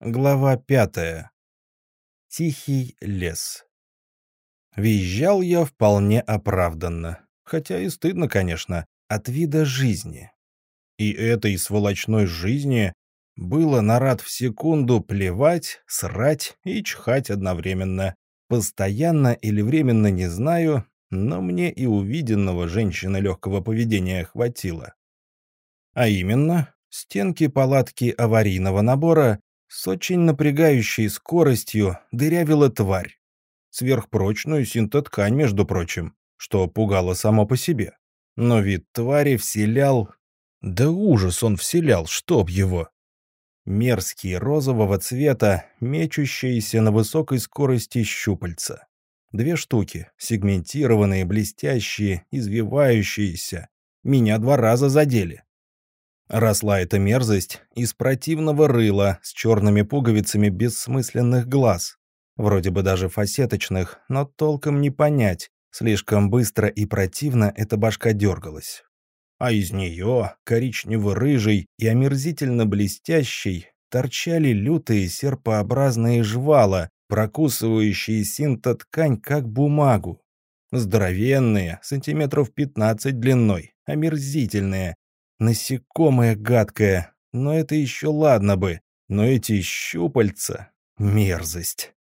Глава пятая. Тихий лес. Визжал я вполне оправданно, хотя и стыдно, конечно, от вида жизни. И этой сволочной жизни было на рад в секунду плевать, срать и чхать одновременно. Постоянно или временно не знаю, но мне и увиденного женщины легкого поведения хватило. А именно, стенки палатки аварийного набора с очень напрягающей скоростью дырявила тварь. Сверхпрочную синтоткань, между прочим, что пугало само по себе. Но вид твари вселял... Да ужас он вселял, чтоб его! Мерзкие розового цвета, мечущиеся на высокой скорости щупальца. Две штуки, сегментированные, блестящие, извивающиеся. Меня два раза задели. Росла эта мерзость из противного рыла с черными пуговицами бессмысленных глаз. Вроде бы даже фасеточных, но толком не понять. Слишком быстро и противно эта башка дергалась. А из нее, коричнево-рыжий и омерзительно блестящий, торчали лютые серпообразные жвала, прокусывающие синтоткань как бумагу. Здоровенные, сантиметров 15 длиной, омерзительные, Насекомое гадкое, но это еще ладно бы. Но эти щупальца — мерзость.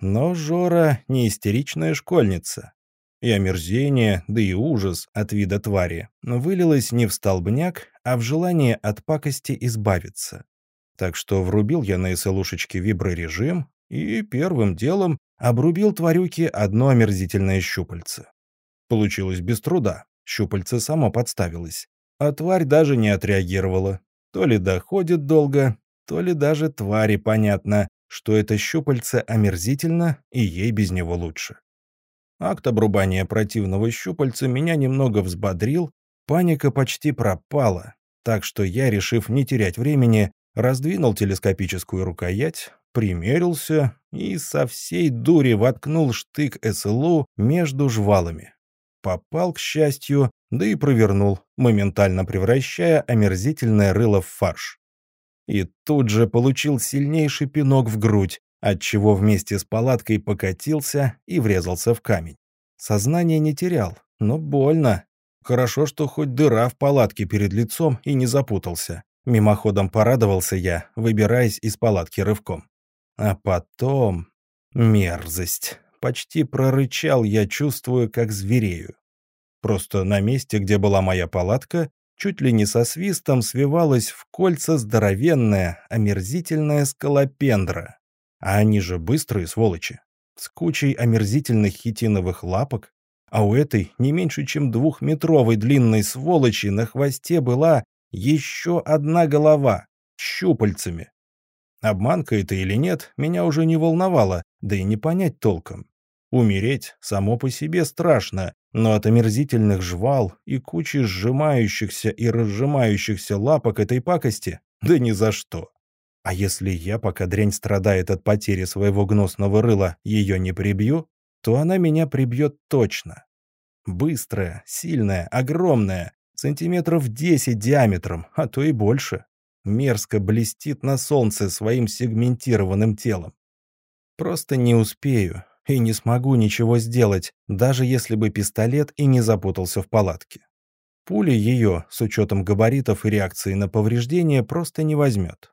Но Жора не истеричная школьница. И омерзение, да и ужас от вида твари вылилось не в столбняк, а в желание от пакости избавиться. Так что врубил я на СЛушечке виброрежим и первым делом обрубил тварюке одно омерзительное щупальце. Получилось без труда, щупальце само подставилось а тварь даже не отреагировала. То ли доходит долго, то ли даже твари понятно, что это щупальце омерзительно, и ей без него лучше. Акт обрубания противного щупальца меня немного взбодрил, паника почти пропала, так что я, решив не терять времени, раздвинул телескопическую рукоять, примерился и со всей дури воткнул штык СЛУ между жвалами. Попал, к счастью, да и провернул, моментально превращая омерзительное рыло в фарш. И тут же получил сильнейший пинок в грудь, отчего вместе с палаткой покатился и врезался в камень. Сознание не терял, но больно. Хорошо, что хоть дыра в палатке перед лицом и не запутался. Мимоходом порадовался я, выбираясь из палатки рывком. А потом... Мерзость. Почти прорычал я, чувствую, как зверею. Просто на месте, где была моя палатка, чуть ли не со свистом свивалась в кольца здоровенная, омерзительная скалопендра. А они же быстрые сволочи. С кучей омерзительных хитиновых лапок. А у этой не меньше, чем двухметровой длинной сволочи на хвосте была еще одна голова щупальцами. Обманка это или нет, меня уже не волновало, да и не понять толком. Умереть само по себе страшно, но от омерзительных жвал и кучи сжимающихся и разжимающихся лапок этой пакости да ни за что. А если я, пока дрянь страдает от потери своего гнусного рыла, ее не прибью, то она меня прибьет точно. Быстрая, сильная, огромная, сантиметров 10 диаметром, а то и больше. Мерзко блестит на солнце своим сегментированным телом. Просто не успею, и не смогу ничего сделать, даже если бы пистолет и не запутался в палатке. Пуля ее, с учетом габаритов и реакции на повреждения, просто не возьмет.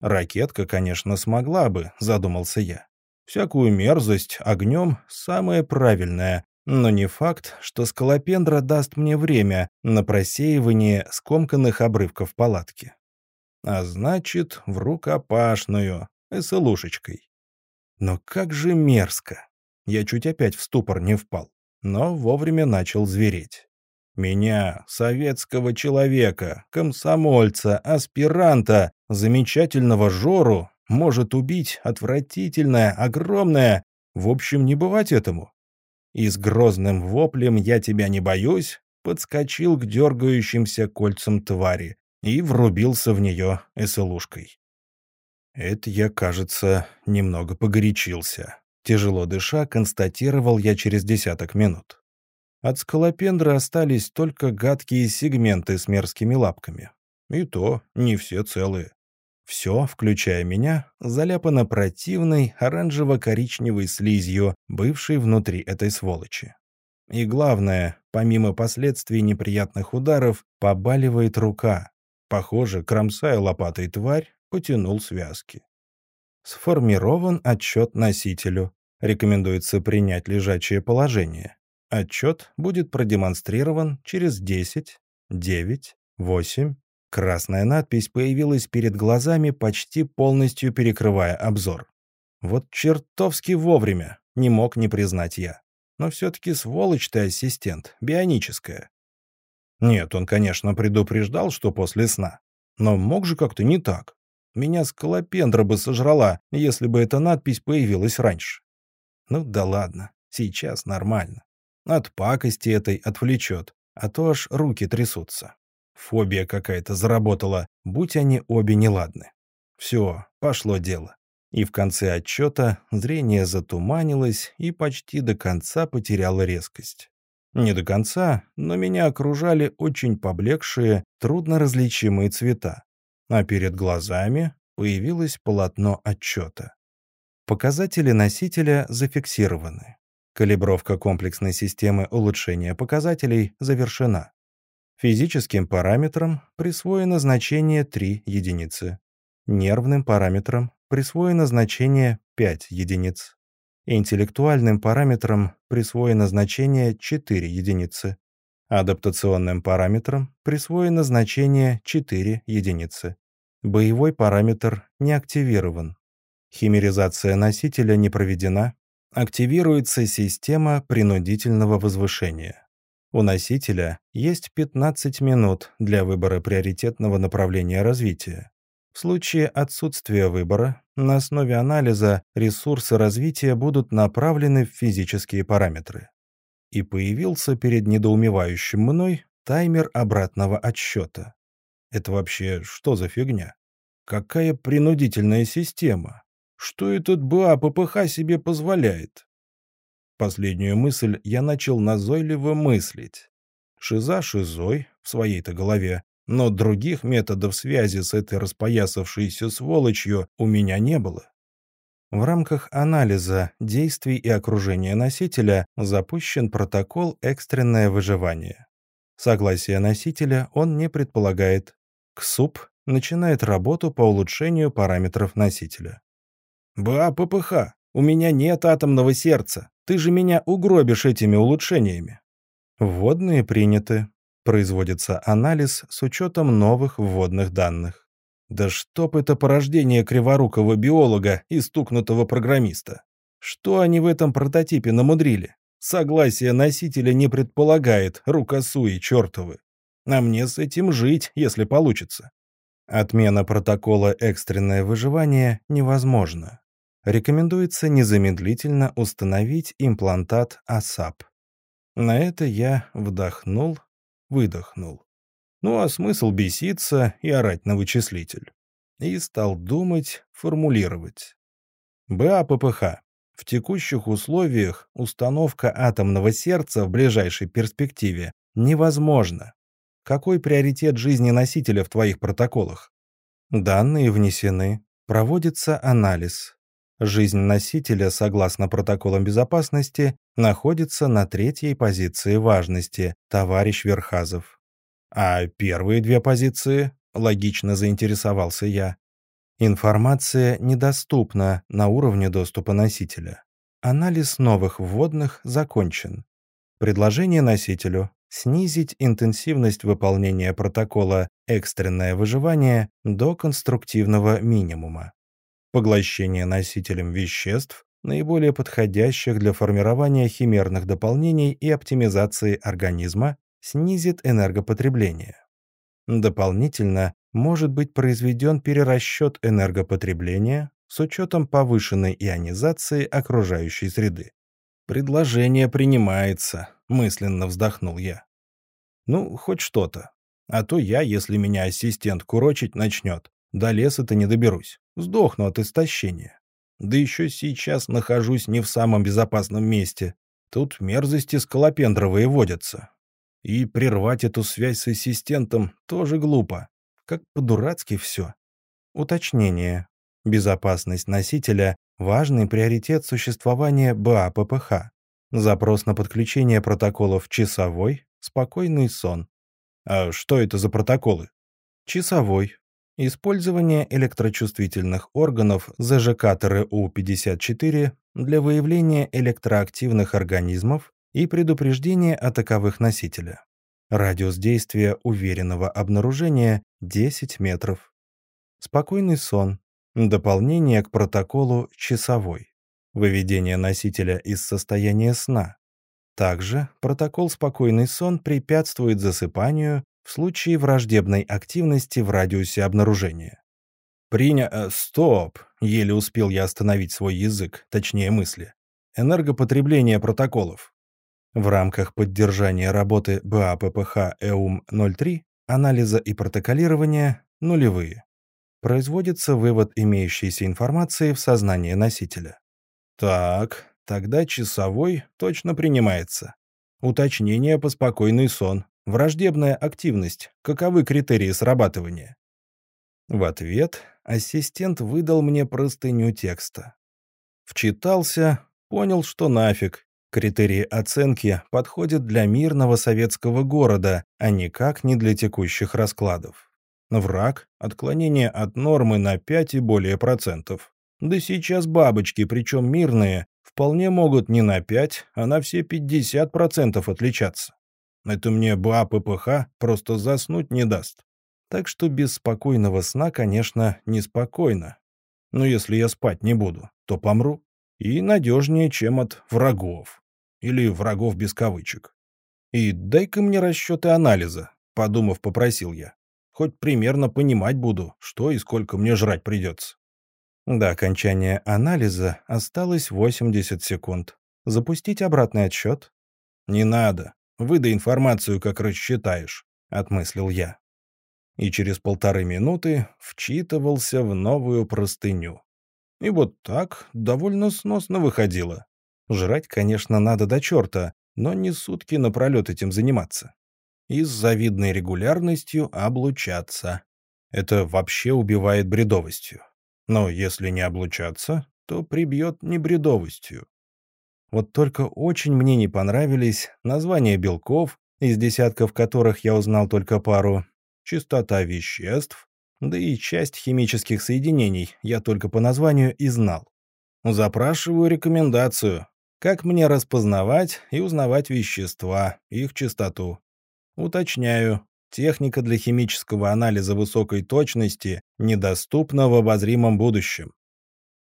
Ракетка, конечно, смогла бы, задумался я. Всякую мерзость огнем самое правильное, но не факт, что скалопендра даст мне время на просеивание скомканных обрывков палатки. А значит, в рукопашную, СЛушечкой. Но как же мерзко. Я чуть опять в ступор не впал, но вовремя начал звереть. Меня, советского человека, комсомольца, аспиранта, замечательного Жору, может убить отвратительная, огромная... В общем, не бывать этому. И с грозным воплем «я тебя не боюсь» подскочил к дергающимся кольцам твари и врубился в нее эсэлушкой. Это я, кажется, немного погорячился. Тяжело дыша, констатировал я через десяток минут. От скалопендры остались только гадкие сегменты с мерзкими лапками. И то не все целые. Все, включая меня, заляпано противной оранжево-коричневой слизью, бывшей внутри этой сволочи. И главное, помимо последствий неприятных ударов, побаливает рука. Похоже, кромсая лопатой тварь, потянул связки. Сформирован отчет носителю. Рекомендуется принять лежачее положение. Отчет будет продемонстрирован через 10, 9, 8. Красная надпись появилась перед глазами, почти полностью перекрывая обзор. Вот чертовски вовремя, не мог не признать я. Но все-таки сволочь ты ассистент, бионическая. Нет, он, конечно, предупреждал, что после сна. Но мог же как-то не так. Меня скалопендра бы сожрала, если бы эта надпись появилась раньше. Ну да ладно, сейчас нормально. От пакости этой отвлечет, а то аж руки трясутся. Фобия какая-то заработала, будь они обе неладны. Все, пошло дело. И в конце отчета зрение затуманилось и почти до конца потеряло резкость. Не до конца, но меня окружали очень поблекшие, трудно различимые цвета. А перед глазами появилось полотно отчета. Показатели носителя зафиксированы. Калибровка комплексной системы улучшения показателей завершена. Физическим параметрам присвоено значение 3 единицы. Нервным параметрам присвоено значение 5 единиц. Интеллектуальным параметрам присвоено значение 4 единицы. Адаптационным параметрам присвоено значение 4 единицы. Боевой параметр не активирован. Химеризация носителя не проведена, активируется система принудительного возвышения. У носителя есть 15 минут для выбора приоритетного направления развития. В случае отсутствия выбора, на основе анализа ресурсы развития будут направлены в физические параметры. И появился перед недоумевающим мной таймер обратного отсчета. Это вообще что за фигня? Какая принудительная система? Что этот БА-ППХ себе позволяет? Последнюю мысль я начал назойливо мыслить. Шиза шизой в своей-то голове, но других методов связи с этой распоясавшейся сволочью у меня не было. В рамках анализа действий и окружения носителя запущен протокол «Экстренное выживание». Согласие носителя он не предполагает. КСУП начинает работу по улучшению параметров носителя. «Ба, ППХ, у меня нет атомного сердца. Ты же меня угробишь этими улучшениями». Вводные приняты. Производится анализ с учетом новых вводных данных. Да чтоб это порождение криворукого биолога и стукнутого программиста. Что они в этом прототипе намудрили? Согласие носителя не предполагает рукосуи чертовы. А мне с этим жить, если получится. Отмена протокола «Экстренное выживание» невозможна. Рекомендуется незамедлительно установить имплантат АСАП. На это я вдохнул, выдохнул. Ну а смысл беситься и орать на вычислитель? И стал думать, формулировать. БАППХ. В текущих условиях установка атомного сердца в ближайшей перспективе невозможна. Какой приоритет жизни носителя в твоих протоколах? Данные внесены. Проводится анализ. Жизнь носителя, согласно протоколам безопасности, находится на третьей позиции важности, товарищ Верхазов. А первые две позиции, логично заинтересовался я. Информация недоступна на уровне доступа носителя. Анализ новых вводных закончен. Предложение носителю снизить интенсивность выполнения протокола «экстренное выживание» до конструктивного минимума. Поглощение носителем веществ, наиболее подходящих для формирования химерных дополнений и оптимизации организма, снизит энергопотребление. Дополнительно может быть произведен перерасчет энергопотребления с учетом повышенной ионизации окружающей среды. «Предложение принимается», — мысленно вздохнул я. «Ну, хоть что-то. А то я, если меня ассистент курочить начнет, до леса-то не доберусь. Сдохну от истощения. Да еще сейчас нахожусь не в самом безопасном месте. Тут мерзости скалопендровые водятся. И прервать эту связь с ассистентом тоже глупо. Как по-дурацки все. Уточнение. Безопасность носителя – важный приоритет существования БАППХ. Запрос на подключение протоколов «Часовой», «Спокойный сон». А что это за протоколы? Часовой. Использование электрочувствительных органов ЗЖК ТРУ-54 для выявления электроактивных организмов и предупреждения о таковых носителя. Радиус действия уверенного обнаружения 10 метров. Спокойный сон. Дополнение к протоколу «Часовой». Выведение носителя из состояния сна. Также протокол «Спокойный сон» препятствует засыпанию в случае враждебной активности в радиусе обнаружения. Приня... Э, стоп! Еле успел я остановить свой язык, точнее мысли. Энергопотребление протоколов. В рамках поддержания работы БАППХ ЭУМ-03 анализа и протоколирования нулевые. Производится вывод имеющейся информации в сознание носителя. Так, тогда часовой точно принимается. Уточнение по спокойный сон. Враждебная активность. Каковы критерии срабатывания? В ответ ассистент выдал мне простыню текста. Вчитался, понял, что нафиг. Критерии оценки подходят для мирного советского города, а никак не для текущих раскладов. Враг – отклонение от нормы на 5 и более процентов. Да сейчас бабочки, причем мирные, вполне могут не на 5, а на все 50 процентов отличаться. Это мне БА ППХ просто заснуть не даст. Так что без спокойного сна, конечно, неспокойно. Но если я спать не буду, то помру. И надежнее, чем от врагов. Или врагов без кавычек. И дай-ка мне расчеты анализа, подумав, попросил я. Хоть примерно понимать буду, что и сколько мне жрать придется. До окончания анализа осталось 80 секунд. Запустить обратный отсчет? Не надо. Выдай информацию, как рассчитаешь», — отмыслил я. И через полторы минуты вчитывался в новую простыню. И вот так довольно сносно выходило. Жрать, конечно, надо до черта, но не сутки напролет этим заниматься. И с завидной регулярностью облучаться. Это вообще убивает бредовостью. Но если не облучаться, то прибьет небредовостью. Вот только очень мне не понравились названия белков, из десятков которых я узнал только пару, частота веществ, да и часть химических соединений я только по названию и знал. Запрашиваю рекомендацию, как мне распознавать и узнавать вещества, их частоту. Уточняю, техника для химического анализа высокой точности недоступна в обозримом будущем.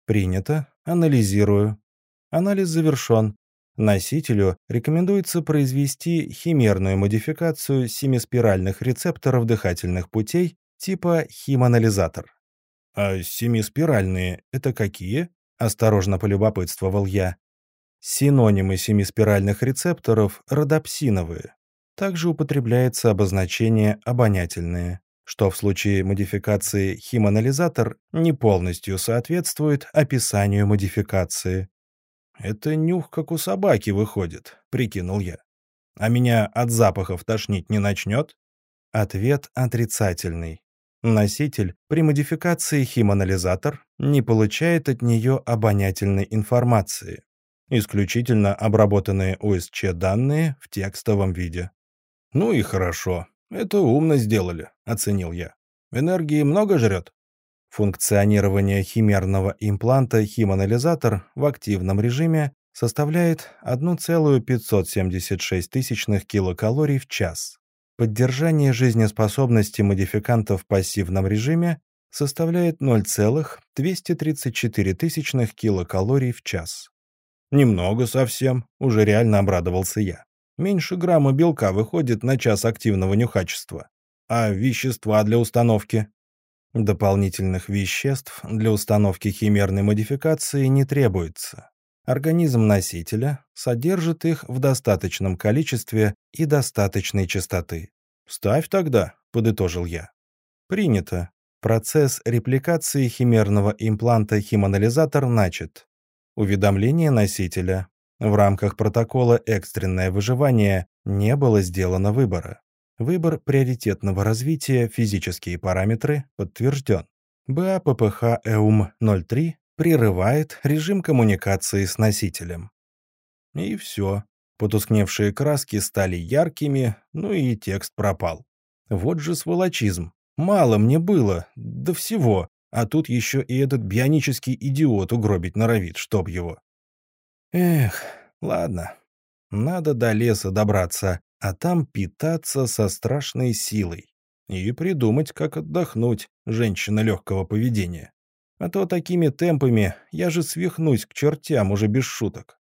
Принято, анализирую. Анализ завершен. Носителю рекомендуется произвести химерную модификацию семиспиральных рецепторов дыхательных путей типа химанализатор. «А семиспиральные — это какие?» — осторожно полюбопытствовал я. Синонимы семиспиральных рецепторов — родопсиновые. Также употребляется обозначение «обонятельные», что в случае модификации химанализатор не полностью соответствует описанию модификации. «Это нюх, как у собаки, выходит», — прикинул я. «А меня от запахов тошнить не начнет?» Ответ отрицательный. Носитель при модификации химанализатор не получает от нее обонятельной информации. Исключительно обработанные ОСЧ данные в текстовом виде. «Ну и хорошо. Это умно сделали», — оценил я. «Энергии много жрет?» Функционирование химерного импланта химанализатор в активном режиме составляет 1,576 килокалорий в час. Поддержание жизнеспособности модификантов в пассивном режиме составляет 0,234 килокалорий в час. Немного совсем, уже реально обрадовался я. Меньше грамма белка выходит на час активного нюхачества. А вещества для установки? Дополнительных веществ для установки химерной модификации не требуется. Организм носителя содержит их в достаточном количестве и достаточной частоты. «Ставь тогда», — подытожил я. «Принято. Процесс репликации химерного импланта химанализатор начат. Уведомление носителя. В рамках протокола «Экстренное выживание» не было сделано выбора. Выбор приоритетного развития, физические параметры подтвержден. БАППХ ЭУМ-03 прерывает режим коммуникации с носителем. И все. Потускневшие краски стали яркими, ну и текст пропал. Вот же сволочизм. Мало мне было, до всего, а тут еще и этот бионический идиот угробить норовит, чтоб его. Эх, ладно. Надо до леса добраться, а там питаться со страшной силой. И придумать, как отдохнуть, женщина легкого поведения. А то такими темпами я же свихнусь к чертям уже без шуток.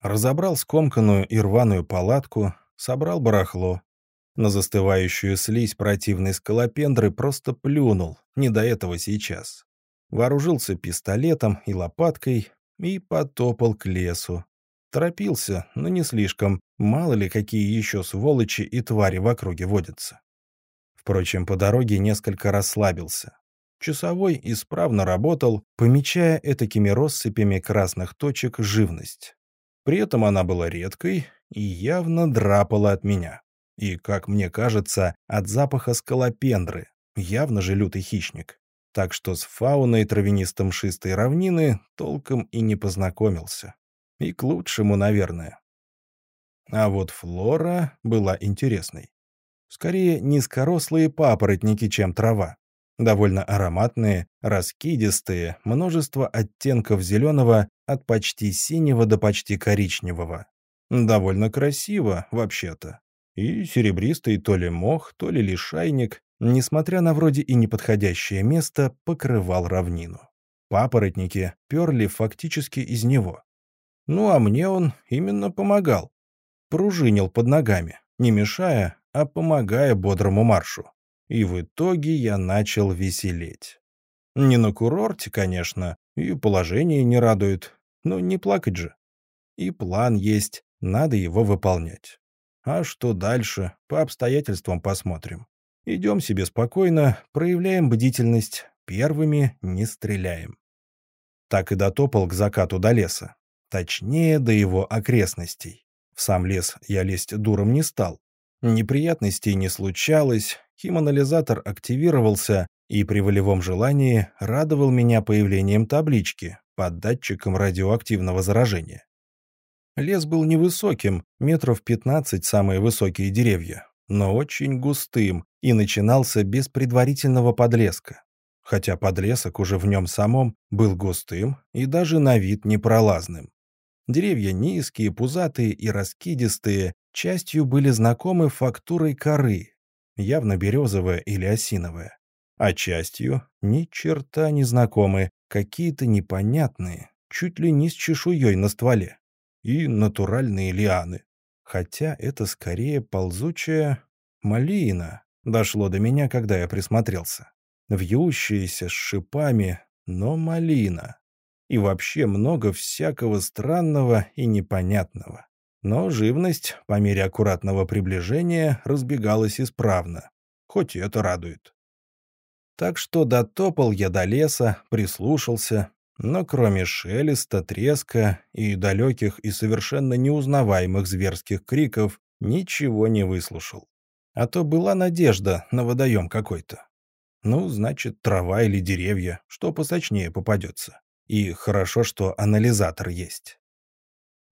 Разобрал скомканную и рваную палатку, собрал барахло. На застывающую слизь противной скалопендры просто плюнул, не до этого сейчас. Вооружился пистолетом и лопаткой и потопал к лесу. Торопился, но не слишком, мало ли какие еще сволочи и твари в округе водятся. Впрочем, по дороге несколько расслабился. Часовой исправно работал, помечая этакими россыпями красных точек живность. При этом она была редкой и явно драпала от меня. И, как мне кажется, от запаха скалопендры, явно же лютый хищник. Так что с фауной травянисто-мшистой равнины толком и не познакомился. И к лучшему, наверное. А вот флора была интересной. Скорее, низкорослые папоротники, чем трава. Довольно ароматные, раскидистые, множество оттенков зеленого от почти синего до почти коричневого. Довольно красиво, вообще-то. И серебристый то ли мох, то ли лишайник, несмотря на вроде и неподходящее место, покрывал равнину. Папоротники перли фактически из него. Ну а мне он именно помогал. Пружинил под ногами, не мешая, а помогая бодрому маршу. И в итоге я начал веселеть. Не на курорте, конечно, и положение не радует, но не плакать же. И план есть, надо его выполнять. А что дальше, по обстоятельствам посмотрим. Идем себе спокойно, проявляем бдительность, первыми не стреляем. Так и дотопал к закату до леса. Точнее, до его окрестностей. В сам лес я лезть дуром не стал. Неприятностей не случалось, химанализатор активировался и при волевом желании радовал меня появлением таблички под датчиком радиоактивного заражения. Лес был невысоким, метров 15 самые высокие деревья, но очень густым и начинался без предварительного подлеска. Хотя подлесок уже в нем самом был густым и даже на вид непролазным. Деревья низкие, пузатые и раскидистые, частью были знакомы фактурой коры, явно березовая или осиновая, а частью ни черта не знакомы, какие-то непонятные, чуть ли не с чешуей на стволе и натуральные лианы. Хотя это скорее ползучая малина. Дошло до меня, когда я присмотрелся. Вьющаяся с шипами, но малина. И вообще много всякого странного и непонятного. Но живность, по мере аккуратного приближения, разбегалась исправно. Хоть и это радует. Так что дотопал я до леса, прислушался, но кроме шелеста, треска и далеких и совершенно неузнаваемых зверских криков ничего не выслушал. А то была надежда на водоем какой-то. Ну, значит, трава или деревья, что посочнее попадется. И хорошо, что анализатор есть.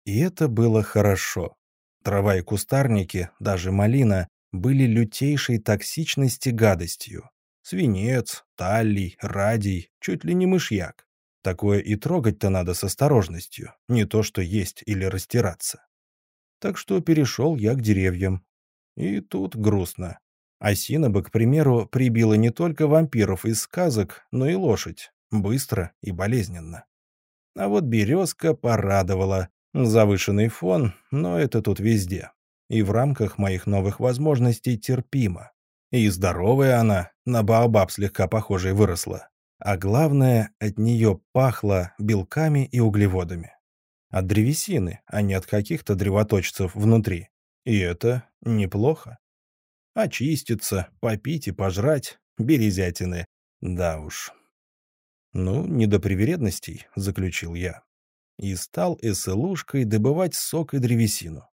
И это было хорошо. Трава и кустарники, даже малина, были лютейшей токсичности гадостью. Свинец, таллий, радий, чуть ли не мышьяк. Такое и трогать-то надо с осторожностью, не то что есть или растираться. Так что перешел я к деревьям. И тут грустно. Осина бы, к примеру, прибила не только вампиров из сказок, но и лошадь. Быстро и болезненно. А вот березка порадовала. Завышенный фон, но это тут везде. И в рамках моих новых возможностей терпимо. И здоровая она, на Баобаб слегка похожей выросла. А главное, от нее пахло белками и углеводами. От древесины, а не от каких-то древоточцев внутри. И это неплохо. Очиститься, попить и пожрать березятины. Да уж. Ну, не до привередностей, заключил я. И стал эсэлушкой добывать сок и древесину.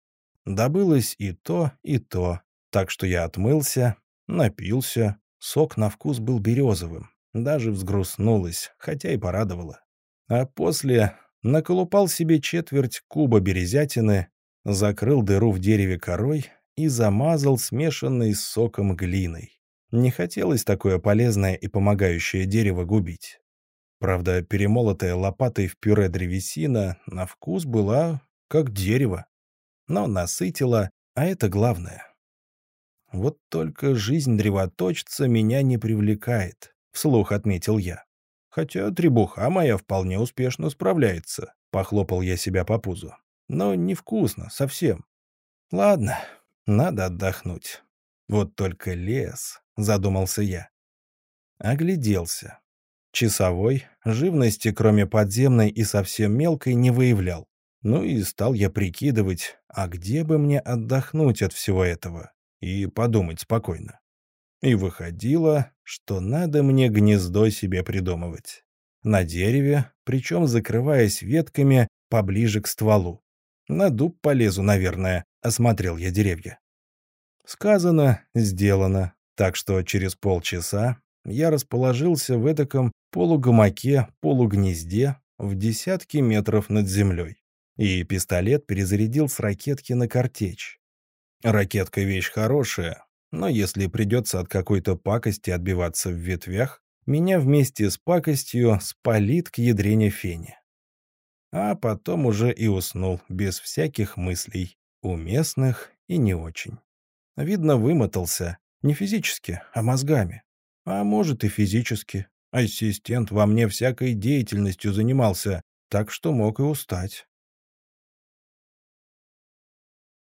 Добылось и то, и то. Так что я отмылся, напился. Сок на вкус был березовым, даже взгрустнулась, хотя и порадовала. А после наколупал себе четверть куба березятины, закрыл дыру в дереве корой и замазал смешанной с соком глиной. Не хотелось такое полезное и помогающее дерево губить. Правда, перемолотая лопатой в пюре древесина на вкус была как дерево, но насытила, а это главное. Вот только жизнь древоточца меня не привлекает, вслух отметил я. Хотя требуха моя вполне успешно справляется, похлопал я себя по пузу. Но невкусно, совсем. Ладно, надо отдохнуть. Вот только лес, задумался я. Огляделся. Часовой живности, кроме подземной и совсем мелкой, не выявлял. Ну и стал я прикидывать, а где бы мне отдохнуть от всего этого и подумать спокойно. И выходило, что надо мне гнездо себе придумывать. На дереве, причем закрываясь ветками поближе к стволу. На дуб полезу, наверное, осмотрел я деревья. Сказано, сделано, так что через полчаса я расположился в эдаком полугамаке, полугнезде в десятки метров над землей. И пистолет перезарядил с ракетки на картечь. Ракетка вещь хорошая, но если придется от какой-то пакости отбиваться в ветвях, меня вместе с пакостью спалит к ядрене фене. А потом уже и уснул, без всяких мыслей, уместных и не очень. Видно, вымотался, не физически, а мозгами. А может и физически. Ассистент во мне всякой деятельностью занимался, так что мог и устать.